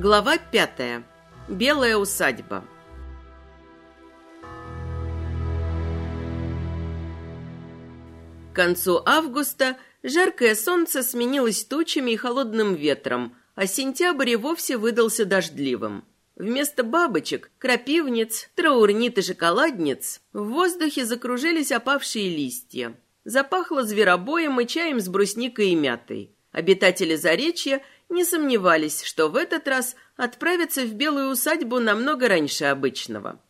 Глава пятая. Белая усадьба. К концу августа жаркое солнце сменилось тучами и холодным ветром, а сентябрь и вовсе выдался дождливым. Вместо бабочек, крапивниц, траурнит и шоколадниц в воздухе закружились опавшие листья. Запахло зверобоем и чаем с брусникой и мятой. Обитатели Заречья не сомневались, что в этот раз отправятся в Белую усадьбу намного раньше обычного.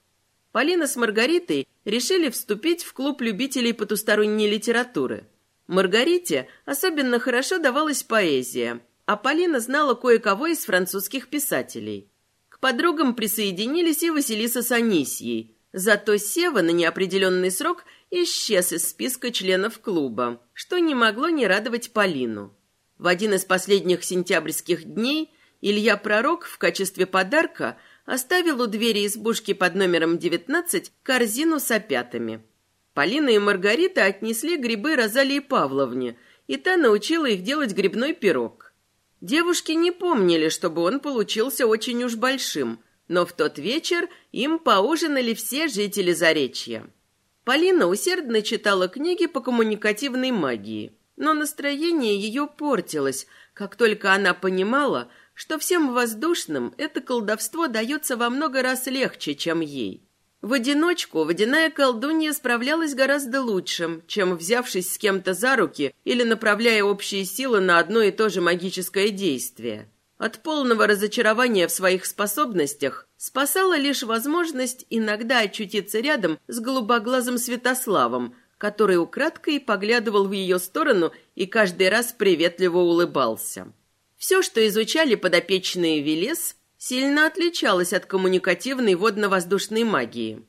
Полина с Маргаритой решили вступить в клуб любителей потусторонней литературы. Маргарите особенно хорошо давалась поэзия, а Полина знала кое-кого из французских писателей. К подругам присоединились и Василиса с Анисьей. Зато Сева на неопределенный срок исчез из списка членов клуба, что не могло не радовать Полину. В один из последних сентябрьских дней Илья Пророк в качестве подарка оставил у двери избушки под номером 19 корзину с опятами. Полина и Маргарита отнесли грибы Розалии Павловне, и та научила их делать грибной пирог. Девушки не помнили, чтобы он получился очень уж большим, но в тот вечер им поужинали все жители Заречья. Полина усердно читала книги по коммуникативной магии, но настроение ее портилось, как только она понимала, что всем воздушным это колдовство дается во много раз легче, чем ей. В одиночку водяная колдунья справлялась гораздо лучше, чем взявшись с кем-то за руки или направляя общие силы на одно и то же магическое действие. От полного разочарования в своих способностях спасала лишь возможность иногда очутиться рядом с голубоглазым Святославом, который украдкой поглядывал в ее сторону и каждый раз приветливо улыбался. Все, что изучали подопечные Велес, сильно отличалось от коммуникативной водно-воздушной магии.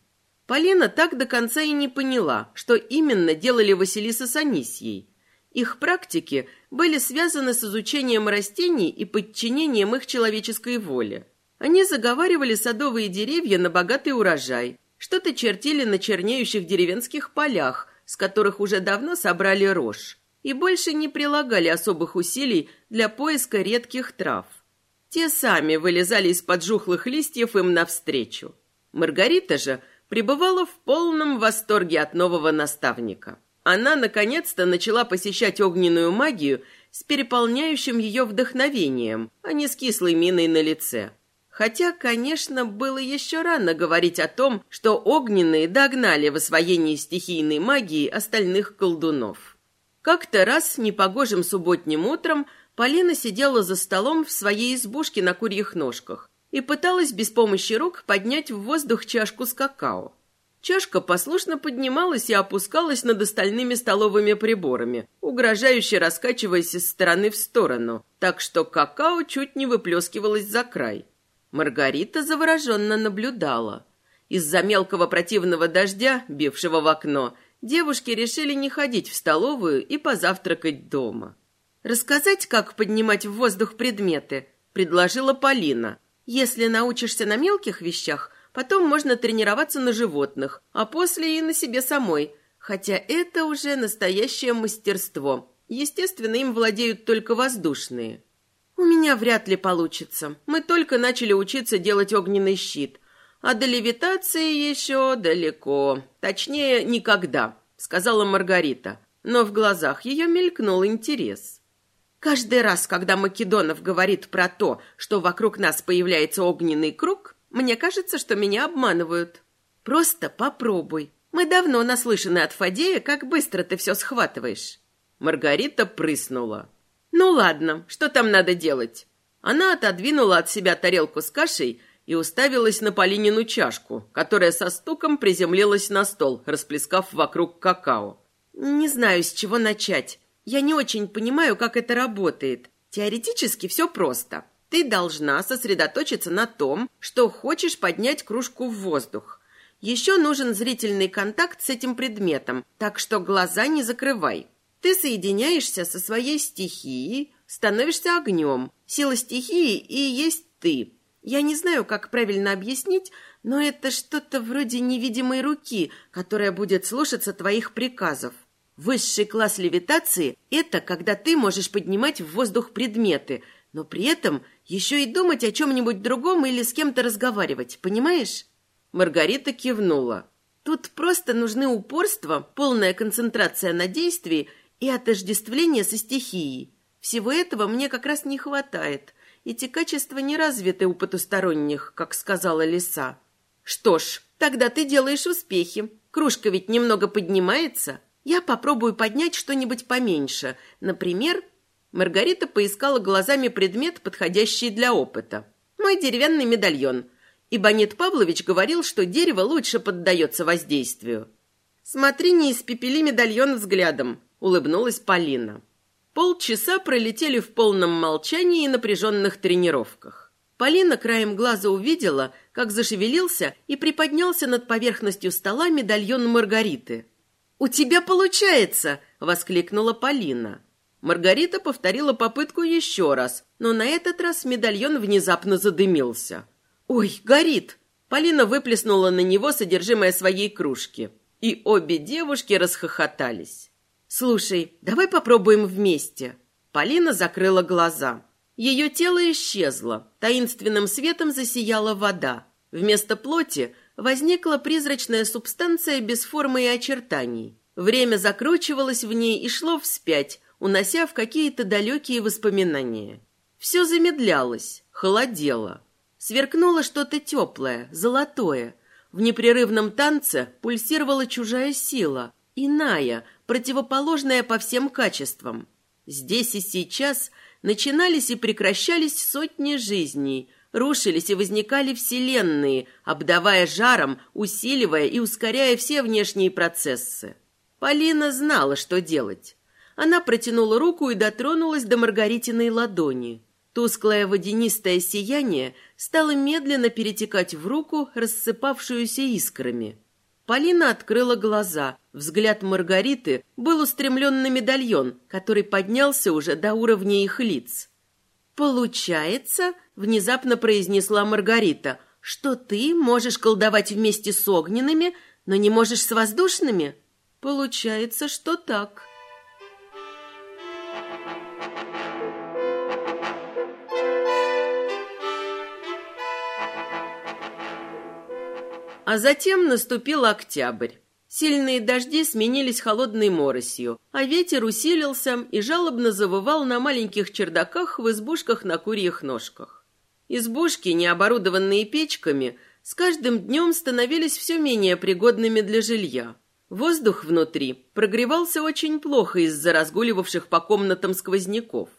Полина так до конца и не поняла, что именно делали Василиса с Анисьей. Их практики были связаны с изучением растений и подчинением их человеческой воле. Они заговаривали садовые деревья на богатый урожай, что-то чертили на чернеющих деревенских полях, с которых уже давно собрали рожь, и больше не прилагали особых усилий для поиска редких трав. Те сами вылезали из-под жухлых листьев им навстречу. Маргарита же пребывала в полном восторге от нового наставника. Она, наконец-то, начала посещать огненную магию с переполняющим ее вдохновением, а не с кислой миной на лице. Хотя, конечно, было еще рано говорить о том, что огненные догнали в освоении стихийной магии остальных колдунов. Как-то раз непогожим субботним утром Полина сидела за столом в своей избушке на курьих ножках и пыталась без помощи рук поднять в воздух чашку с какао. Чашка послушно поднималась и опускалась над остальными столовыми приборами, угрожающе раскачиваясь из стороны в сторону, так что какао чуть не выплескивалось за край. Маргарита завороженно наблюдала. Из-за мелкого противного дождя, бившего в окно, девушки решили не ходить в столовую и позавтракать дома. «Рассказать, как поднимать в воздух предметы?» – предложила Полина. «Если научишься на мелких вещах, потом можно тренироваться на животных, а после и на себе самой. Хотя это уже настоящее мастерство. Естественно, им владеют только воздушные». «У меня вряд ли получится. Мы только начали учиться делать огненный щит. А до левитации еще далеко. Точнее, никогда», – сказала Маргарита. Но в глазах ее мелькнул интерес. Каждый раз, когда Македонов говорит про то, что вокруг нас появляется огненный круг, мне кажется, что меня обманывают. Просто попробуй. Мы давно наслышаны от Фадея, как быстро ты все схватываешь. Маргарита прыснула. Ну ладно, что там надо делать? Она отодвинула от себя тарелку с кашей и уставилась на Полинину чашку, которая со стуком приземлилась на стол, расплескав вокруг какао. «Не знаю, с чего начать. Я не очень понимаю, как это работает. Теоретически все просто. Ты должна сосредоточиться на том, что хочешь поднять кружку в воздух. Еще нужен зрительный контакт с этим предметом, так что глаза не закрывай. Ты соединяешься со своей стихией, становишься огнем. Сила стихии и есть ты. Я не знаю, как правильно объяснить, но это что-то вроде невидимой руки, которая будет слушаться твоих приказов. Высший класс левитации – это когда ты можешь поднимать в воздух предметы, но при этом Еще и думать о чем-нибудь другом или с кем-то разговаривать, понимаешь? Маргарита кивнула. Тут просто нужны упорство, полная концентрация на действии и отождествление со стихией. Всего этого мне как раз не хватает. Эти качества не развиты у потусторонних, как сказала лиса. Что ж, тогда ты делаешь успехи. Кружка ведь немного поднимается. Я попробую поднять что-нибудь поменьше. Например, Маргарита поискала глазами предмет, подходящий для опыта. Мой деревянный медальон. И Бонет Павлович говорил, что дерево лучше поддается воздействию. Смотри, не испепели медальон взглядом, улыбнулась Полина. Полчаса пролетели в полном молчании и напряженных тренировках. Полина краем глаза увидела, как зашевелился и приподнялся над поверхностью стола медальон Маргариты. «У тебя получается!» — воскликнула Полина. Маргарита повторила попытку еще раз, но на этот раз медальон внезапно задымился. «Ой, горит!» Полина выплеснула на него содержимое своей кружки, и обе девушки расхохотались. «Слушай, давай попробуем вместе». Полина закрыла глаза. Ее тело исчезло, таинственным светом засияла вода. Вместо плоти возникла призрачная субстанция без формы и очертаний. Время закручивалось в ней и шло вспять, унося в какие-то далекие воспоминания. Все замедлялось, холодело. Сверкнуло что-то теплое, золотое. В непрерывном танце пульсировала чужая сила, иная, противоположная по всем качествам. Здесь и сейчас начинались и прекращались сотни жизней, рушились и возникали вселенные, обдавая жаром, усиливая и ускоряя все внешние процессы. Полина знала, что делать. Она протянула руку и дотронулась до Маргаритиной ладони. Тусклое водянистое сияние стало медленно перетекать в руку, рассыпавшуюся искрами. Полина открыла глаза. Взгляд Маргариты был устремлен на медальон, который поднялся уже до уровня их лиц. «Получается», — внезапно произнесла Маргарита, «что ты можешь колдовать вместе с огненными, но не можешь с воздушными?» «Получается, что так». А затем наступил октябрь. Сильные дожди сменились холодной моросью, а ветер усилился и жалобно завывал на маленьких чердаках в избушках на курьих ножках. Избушки, не оборудованные печками, с каждым днем становились все менее пригодными для жилья. Воздух внутри прогревался очень плохо из-за разгуливавших по комнатам сквозняков.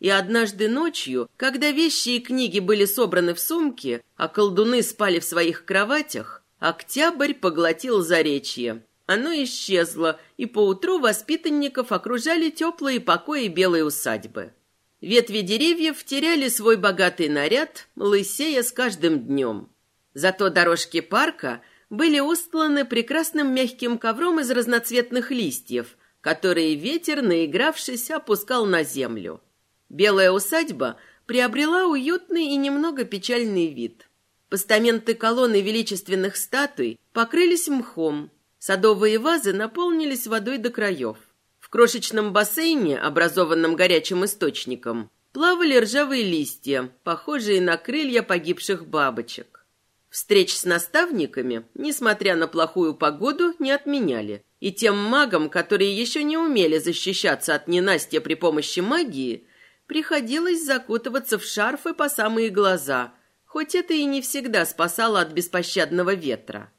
И однажды ночью, когда вещи и книги были собраны в сумки, а колдуны спали в своих кроватях, Октябрь поглотил заречье. Оно исчезло, и поутру воспитанников окружали теплые покои белой усадьбы. Ветви деревьев теряли свой богатый наряд, лысея с каждым днем. Зато дорожки парка были устланы прекрасным мягким ковром из разноцветных листьев, которые ветер, наигравшись, опускал на землю. Белая усадьба приобрела уютный и немного печальный вид. Постаменты колонны величественных статуй покрылись мхом. Садовые вазы наполнились водой до краев. В крошечном бассейне, образованном горячим источником, плавали ржавые листья, похожие на крылья погибших бабочек. Встреч с наставниками, несмотря на плохую погоду, не отменяли. И тем магам, которые еще не умели защищаться от ненастья при помощи магии, приходилось закутываться в шарфы по самые глаза – хоть это и не всегда спасало от беспощадного ветра.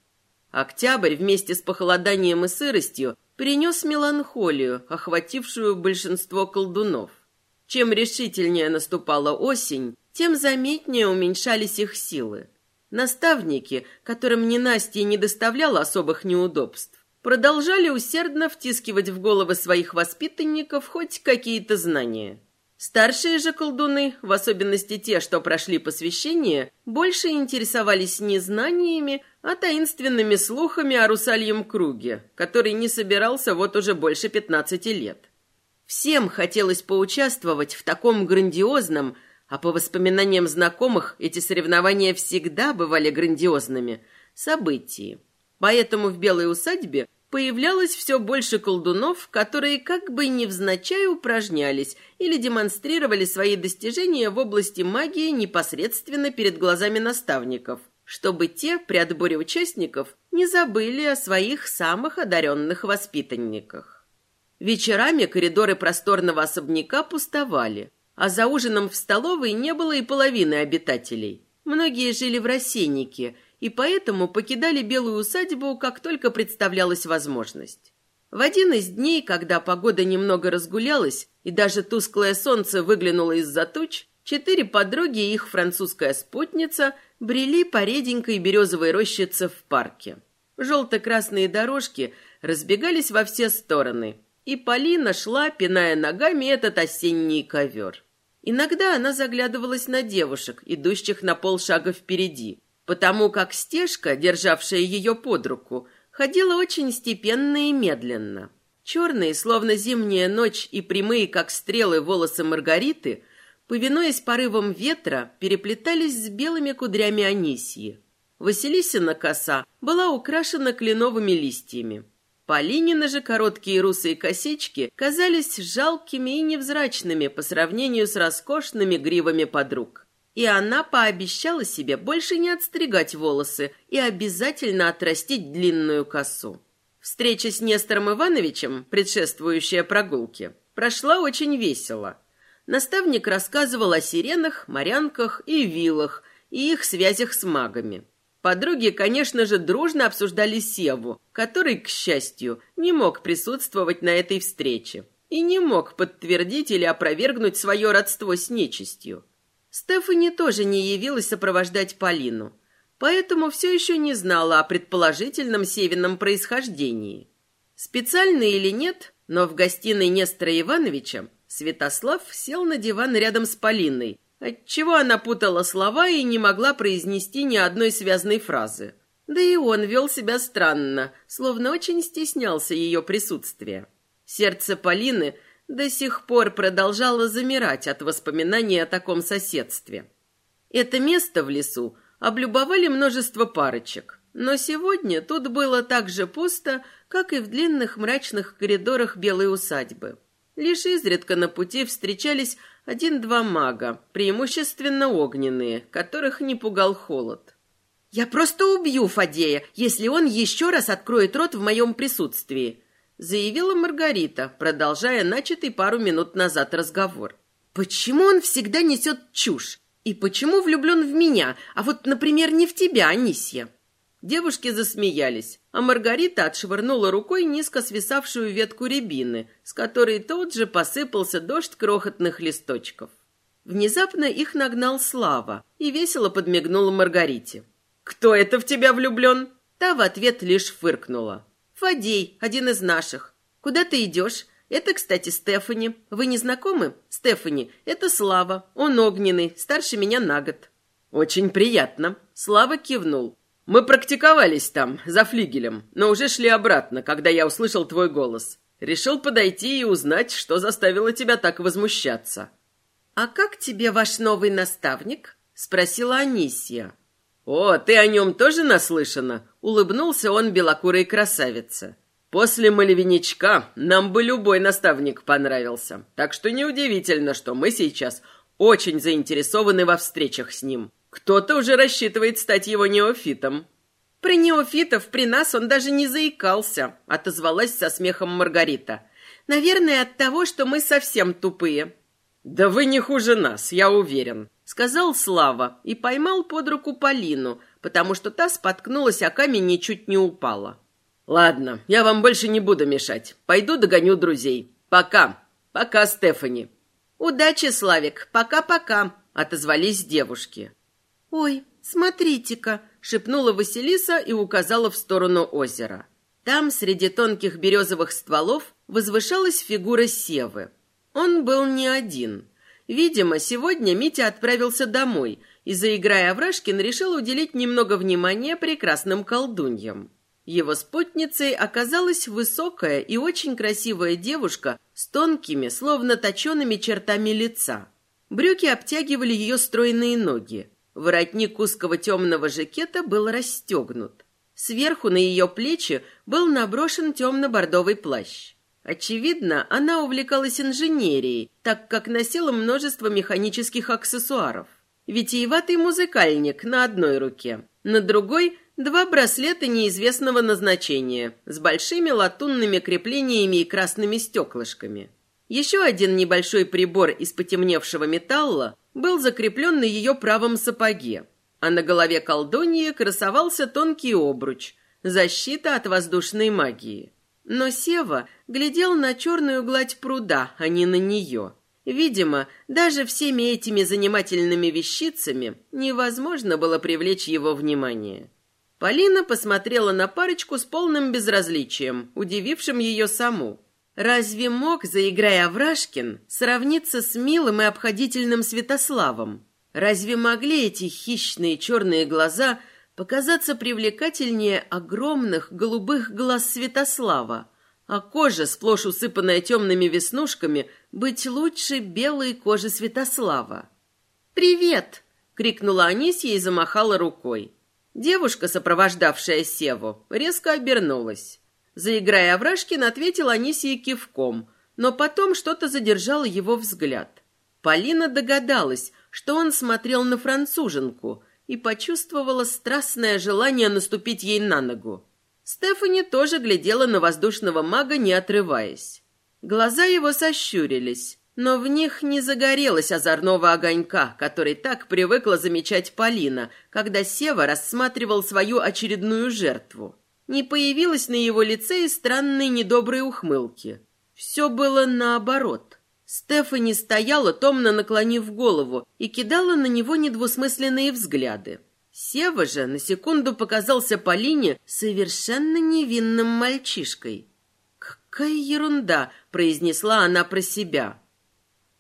Октябрь вместе с похолоданием и сыростью принес меланхолию, охватившую большинство колдунов. Чем решительнее наступала осень, тем заметнее уменьшались их силы. Наставники, которым ненастье не доставляло особых неудобств, продолжали усердно втискивать в головы своих воспитанников хоть какие-то знания – Старшие же колдуны, в особенности те, что прошли посвящение, больше интересовались не знаниями, а таинственными слухами о русальем круге, который не собирался вот уже больше пятнадцати лет. Всем хотелось поучаствовать в таком грандиозном, а по воспоминаниям знакомых эти соревнования всегда бывали грандиозными, событии. Поэтому в Белой усадьбе появлялось все больше колдунов, которые как бы невзначай упражнялись или демонстрировали свои достижения в области магии непосредственно перед глазами наставников, чтобы те при отборе участников не забыли о своих самых одаренных воспитанниках. Вечерами коридоры просторного особняка пустовали, а за ужином в столовой не было и половины обитателей. Многие жили в рассейнике – и поэтому покидали белую усадьбу, как только представлялась возможность. В один из дней, когда погода немного разгулялась и даже тусклое солнце выглянуло из-за туч, четыре подруги и их французская спутница брели по реденькой березовой рощице в парке. Желто-красные дорожки разбегались во все стороны, и Полина шла, пиная ногами этот осенний ковер. Иногда она заглядывалась на девушек, идущих на полшага впереди, потому как стежка, державшая ее под руку, ходила очень степенно и медленно. Черные, словно зимняя ночь, и прямые, как стрелы, волосы Маргариты, повинуясь порывам ветра, переплетались с белыми кудрями Анисьи. Василисина коса была украшена кленовыми листьями. Полинины же короткие русые косички казались жалкими и невзрачными по сравнению с роскошными гривами подруг и она пообещала себе больше не отстригать волосы и обязательно отрастить длинную косу. Встреча с Нестором Ивановичем, предшествующая прогулке, прошла очень весело. Наставник рассказывал о сиренах, морянках и вилах и их связях с магами. Подруги, конечно же, дружно обсуждали Севу, который, к счастью, не мог присутствовать на этой встрече и не мог подтвердить или опровергнуть свое родство с нечистью. Стефани тоже не явилась сопровождать Полину, поэтому все еще не знала о предположительном Севином происхождении. Специально или нет, но в гостиной Нестора Ивановича Святослав сел на диван рядом с Полиной, отчего она путала слова и не могла произнести ни одной связной фразы. Да и он вел себя странно, словно очень стеснялся ее присутствия. Сердце Полины – до сих пор продолжала замирать от воспоминаний о таком соседстве. Это место в лесу облюбовали множество парочек, но сегодня тут было так же пусто, как и в длинных мрачных коридорах белой усадьбы. Лишь изредка на пути встречались один-два мага, преимущественно огненные, которых не пугал холод. «Я просто убью Фадея, если он еще раз откроет рот в моем присутствии», заявила Маргарита, продолжая начатый пару минут назад разговор. «Почему он всегда несет чушь? И почему влюблен в меня, а вот, например, не в тебя, Анисья?» Девушки засмеялись, а Маргарита отшвырнула рукой низко свисавшую ветку рябины, с которой тут же посыпался дождь крохотных листочков. Внезапно их нагнал Слава и весело подмигнула Маргарите. «Кто это в тебя влюблен?» Та в ответ лишь фыркнула. Фадей, один из наших. Куда ты идешь? Это, кстати, Стефани. Вы не знакомы? Стефани, это Слава. Он огненный, старше меня на год. Очень приятно. Слава кивнул. Мы практиковались там, за флигелем, но уже шли обратно, когда я услышал твой голос. Решил подойти и узнать, что заставило тебя так возмущаться. «А как тебе ваш новый наставник?» — спросила Анисия. «О, ты о нем тоже наслышана?» — улыбнулся он белокурой красавице. «После малевиничка нам бы любой наставник понравился, так что неудивительно, что мы сейчас очень заинтересованы во встречах с ним. Кто-то уже рассчитывает стать его неофитом». «Про неофитов при нас он даже не заикался», — отозвалась со смехом Маргарита. «Наверное, от того, что мы совсем тупые». «Да вы не хуже нас, я уверен», сказал Слава и поймал под руку Полину, потому что та споткнулась, а камень ничуть не упала. «Ладно, я вам больше не буду мешать. Пойду догоню друзей. Пока. Пока, Стефани». «Удачи, Славик. Пока-пока», — отозвались девушки. «Ой, смотрите-ка», — шепнула Василиса и указала в сторону озера. Там, среди тонких березовых стволов, возвышалась фигура Севы. Он был не один — Видимо, сегодня Митя отправился домой, и, заиграя Аврашкин, решил уделить немного внимания прекрасным колдуньям. Его спутницей оказалась высокая и очень красивая девушка с тонкими, словно точеными чертами лица. Брюки обтягивали ее стройные ноги. Воротник узкого темного жакета был расстегнут. Сверху на ее плечи был наброшен темно-бордовый плащ. Очевидно, она увлекалась инженерией, так как носила множество механических аксессуаров. Витиеватый музыкальник на одной руке, на другой – два браслета неизвестного назначения с большими латунными креплениями и красными стеклышками. Еще один небольшой прибор из потемневшего металла был закреплен на ее правом сапоге, а на голове колдуньи красовался тонкий обруч – защита от воздушной магии. Но Сева глядел на черную гладь пруда, а не на нее. Видимо, даже всеми этими занимательными вещицами невозможно было привлечь его внимание. Полина посмотрела на парочку с полным безразличием, удивившим ее саму. Разве мог, заиграя Аврашкин, сравниться с милым и обходительным Святославом? Разве могли эти хищные черные глаза показаться привлекательнее огромных голубых глаз Святослава, а кожа, сплошь усыпанная темными веснушками, быть лучше белой кожи Святослава? «Привет!» — крикнула Анисия и замахала рукой. Девушка, сопровождавшая Севу, резко обернулась. Заиграя Аврашкин, ответил Анисии кивком, но потом что-то задержало его взгляд. Полина догадалась, что он смотрел на француженку и почувствовала страстное желание наступить ей на ногу. Стефани тоже глядела на воздушного мага, не отрываясь. Глаза его сощурились, но в них не загорелось озорного огонька, который так привыкла замечать Полина, когда Сева рассматривал свою очередную жертву не появилось на его лице и странной недоброй ухмылки. Все было наоборот. Стефани стояла, томно наклонив голову, и кидала на него недвусмысленные взгляды. Сева же на секунду показался Полине совершенно невинным мальчишкой. «Какая ерунда!» — произнесла она про себя.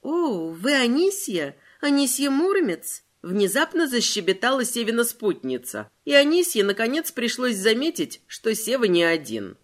«О, вы Анисья? Анисья Муромец?» Внезапно защебетала Севина спутница, и Анисье, наконец, пришлось заметить, что Сева не один.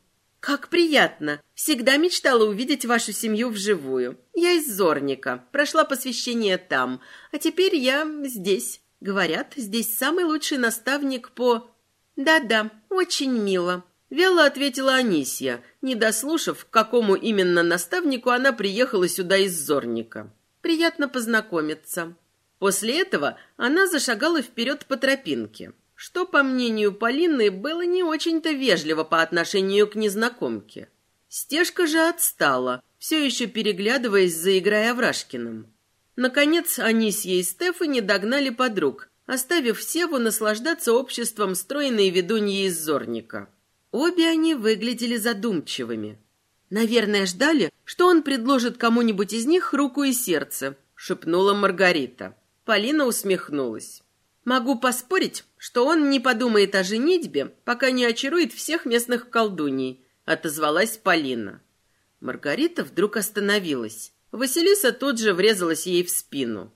«Как приятно! Всегда мечтала увидеть вашу семью вживую. Я из Зорника, прошла посвящение там, а теперь я здесь. Говорят, здесь самый лучший наставник по...» «Да-да, очень мило», — вяло ответила Анисья, не дослушав, к какому именно наставнику она приехала сюда из Зорника. «Приятно познакомиться». После этого она зашагала вперед по тропинке, что, по мнению Полины, было не очень-то вежливо по отношению к незнакомке. Стежка же отстала, все еще переглядываясь за игрой Аврашкиным. Наконец, Анисья и Стефани догнали подруг, оставив Севу наслаждаться обществом стройной ведуньи из Зорника. Обе они выглядели задумчивыми. «Наверное, ждали, что он предложит кому-нибудь из них руку и сердце», — шепнула Маргарита. Полина усмехнулась. Могу поспорить, что он не подумает о женитьбе, пока не очарует всех местных колдуней, отозвалась Полина. Маргарита вдруг остановилась. Василиса тут же врезалась ей в спину.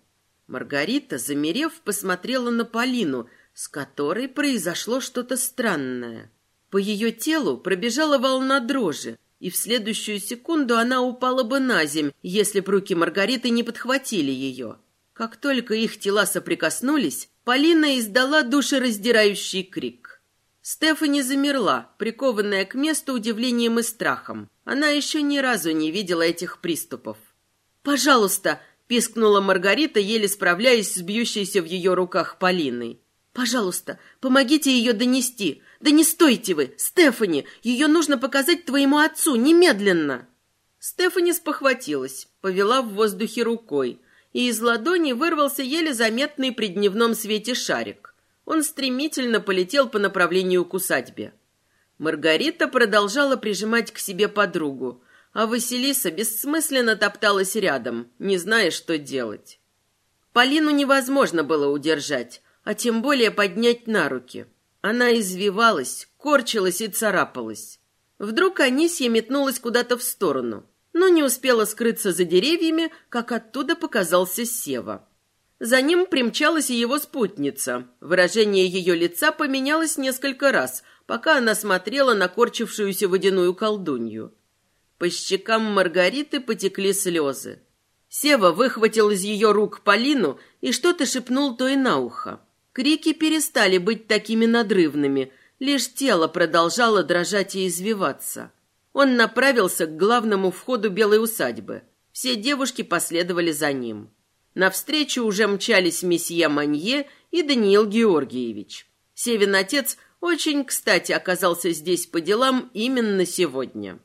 Маргарита, замерев, посмотрела на Полину, с которой произошло что-то странное. По ее телу пробежала волна дрожи, и в следующую секунду она упала бы на земь, если б руки Маргариты не подхватили ее. Как только их тела соприкоснулись, Полина издала душераздирающий крик. Стефани замерла, прикованная к месту удивлением и страхом. Она еще ни разу не видела этих приступов. «Пожалуйста!» – пискнула Маргарита, еле справляясь с бьющейся в ее руках Полиной. «Пожалуйста, помогите ее донести. Да не стойте вы! Стефани! Ее нужно показать твоему отцу немедленно!» Стефани спохватилась, повела в воздухе рукой – и из ладони вырвался еле заметный при дневном свете шарик. Он стремительно полетел по направлению к усадьбе. Маргарита продолжала прижимать к себе подругу, а Василиса бессмысленно топталась рядом, не зная, что делать. Полину невозможно было удержать, а тем более поднять на руки. Она извивалась, корчилась и царапалась. Вдруг Анисья метнулась куда-то в сторону – но не успела скрыться за деревьями, как оттуда показался Сева. За ним примчалась и его спутница. Выражение ее лица поменялось несколько раз, пока она смотрела на корчившуюся водяную колдунью. По щекам Маргариты потекли слезы. Сева выхватил из ее рук Полину и что-то шепнул той на ухо. Крики перестали быть такими надрывными, Лишь тело продолжало дрожать и извиваться. Он направился к главному входу белой усадьбы. Все девушки последовали за ним. Навстречу уже мчались месье Манье и Даниил Георгиевич. Севин отец очень кстати оказался здесь по делам именно сегодня.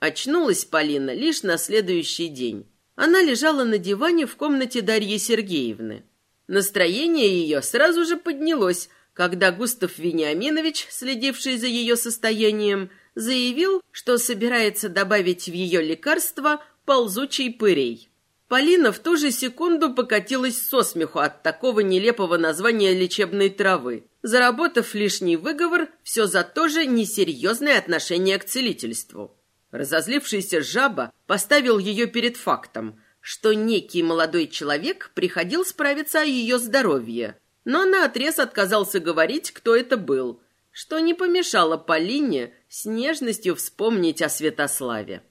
Очнулась Полина лишь на следующий день. Она лежала на диване в комнате Дарьи Сергеевны. Настроение ее сразу же поднялось, когда Густав Вениаминович, следивший за ее состоянием, заявил, что собирается добавить в ее лекарство ползучий пырей. Полина в ту же секунду покатилась со смеху от такого нелепого названия лечебной травы, заработав лишний выговор все за то же несерьезное отношение к целительству. Разозлившийся жаба поставил ее перед фактом, что некий молодой человек приходил справиться о ее здоровье, но наотрез отказался говорить, кто это был, что не помешало Полине с нежностью вспомнить о Святославе.